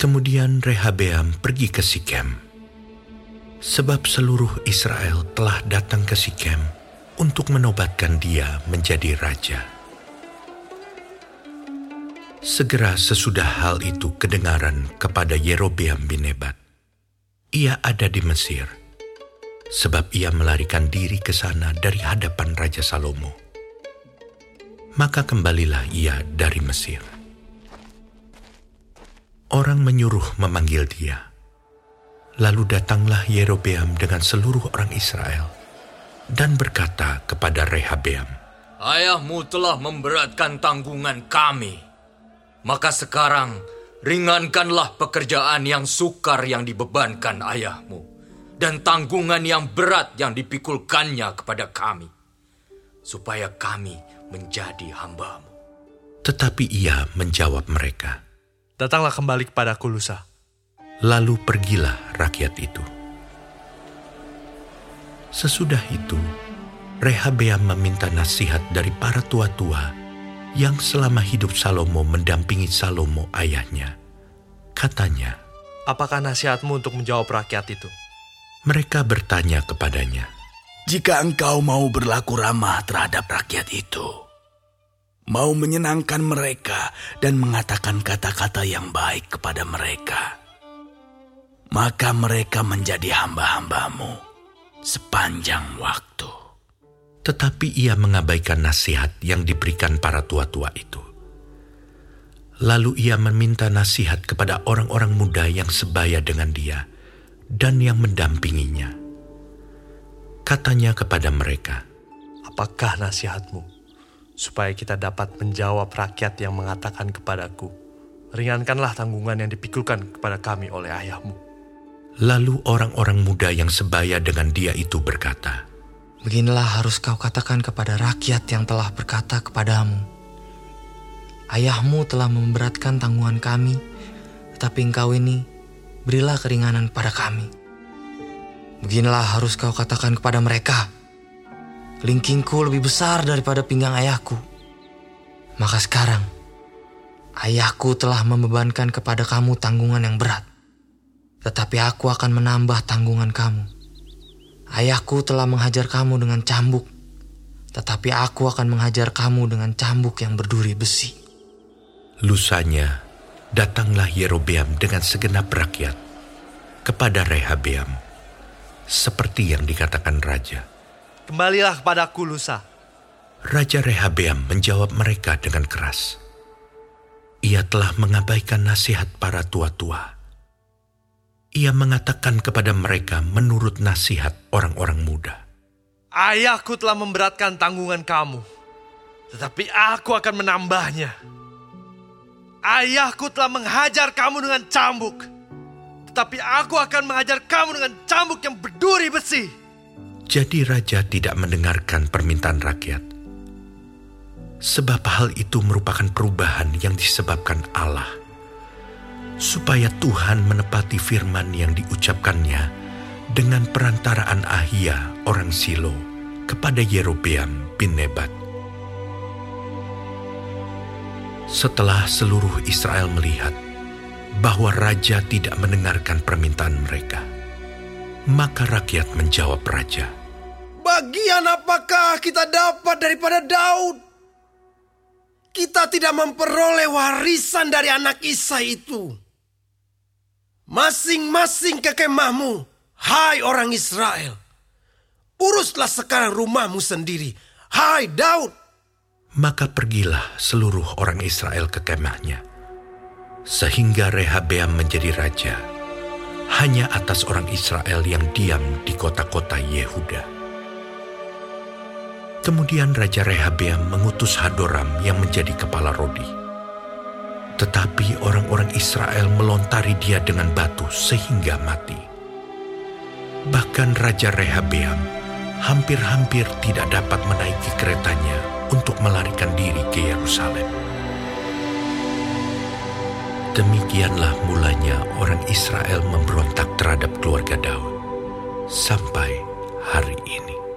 Kemudian Rehabeam pergi ke Sikem. Sebab seluruh Israel telah datang ke Sikem untuk menobatkan dia menjadi raja. Segera sesudah hal itu kedengaran kepada Yerobeam bin Nebat. Ia ada di Mesir, sebab ia melarikan diri ke sana dari hadapan Raja Salomo. Maka kembalilah ia dari Mesir. Orang menyuruh memanggil dia. Lalu datanglah Yerobeam dengan seluruh orang Israel dan berkata kepada Rehabeam, Ayahmu telah memberatkan tanggungan kami maka sekarang ringankanlah pekerjaan yang sukar yang dibebankan ayahmu dan tanggungan yang berat yang dipikulkannya kepada kami, supaya kami menjadi hambamu. Tetapi ia menjawab mereka, Datanglah kembali kepada lusa. Lalu pergilah rakyat itu. Sesudah itu, Rehabeam meminta nasihat dari para tua-tua yang selama hidup Salomo mendampingi Salomo ayahnya. Katanya, Apakah nasihatmu untuk menjawab rakyat itu? Mereka bertanya kepadanya, Jika engkau mau berlaku ramah terhadap rakyat itu, mau menyenangkan mereka dan mengatakan kata-kata yang baik kepada mereka, maka mereka menjadi hamba-hambamu sepanjang waktu tetapi ia mengabaikan nasihat yang diberikan para tua-tua itu. Lalu ia meminta nasihat kepada orang-orang muda yang sebaya dengan dia dan yang mendampinginya. Katanya kepada mereka, Apakah nasihatmu supaya kita dapat menjawab rakyat yang mengatakan kepadaku, ringankanlah tanggungan yang dipikulkan kepada kami oleh ayahmu. Lalu orang-orang muda yang sebaya dengan dia itu berkata, Beginilah harus kau katakan kepada rakyat yang telah berkata kepadamu, Ayahmu telah memberatkan tanggungan kami, tetapi engkau ini berilah keringanan pada kami. Beginilah harus kau katakan kepada mereka, Kelingkingku lebih besar daripada pinggang ayahku. Maka sekarang, ayahku telah membebankan kepada kamu tanggungan yang berat, tetapi aku akan menambah tanggungan kamu Ayahku telah menghajar kamu dengan cambuk, tetapi aku akan menghajar kamu dengan cambuk yang berduri besi. Lusanya, datanglah Yerobeam dengan segenap rakyat kepada Rehabeam, seperti yang dikatakan raja. Kembalilah kepadaku lusa. Raja Rehabeam menjawab mereka dengan keras. Ia telah mengabaikan nasihat para tua-tua ia mengatakan kepada mereka menurut nasihat orang-orang muda. Ayahku telah memberatkan tanggungan kamu, tetapi aku akan menambahnya. Ayahku telah menghajar kamu dengan cambuk, tetapi aku akan menghajar kamu dengan cambuk yang berduri besi. Jadi raja tidak mendengarkan permintaan rakyat. Sebab hal itu merupakan perubahan yang disebabkan Allah supaya Tuhan menepati firman yang diucapkannya dengan perantaraan Ahia orang Silo kepada Yerobeam bin Nebat. Setelah seluruh Israel melihat bahwa raja tidak mendengarkan permintaan mereka, maka rakyat menjawab raja, Bagian apakah kita dapat daripada Daud? Kita tidak memperoleh warisan dari anak Isa itu. Masing-masing ke kemahmu, hai orang Israel. Uruslah sekarang rumahmu sendiri, hai Daud. Maka pergilah seluruh orang Israel ke kemahnya. Sehingga Rehabeam menjadi raja, hanya atas orang Israel yang diam di kota-kota Yehuda. Kemudian Raja Rehabeam mengutus Hadoram yang menjadi kepala Rodi tetapi orang-orang Israel melontari dia dengan batu sehingga mati. Bahkan Raja Rehabeam hampir-hampir tidak dapat menaiki keretanya untuk melarikan diri ke Yerusalem. Demikianlah mulanya orang Israel memberontak terhadap keluarga Daud sampai hari ini.